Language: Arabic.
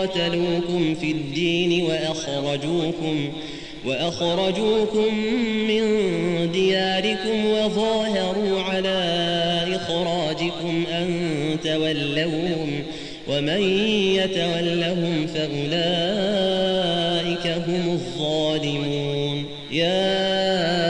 قاتلوكم في الدين وأخرجوكم وأخرجوكم من دياركم وظاهروا على إخراجكم أن تولوهم ومن يتولهم فأولئك هم الظالمون. يا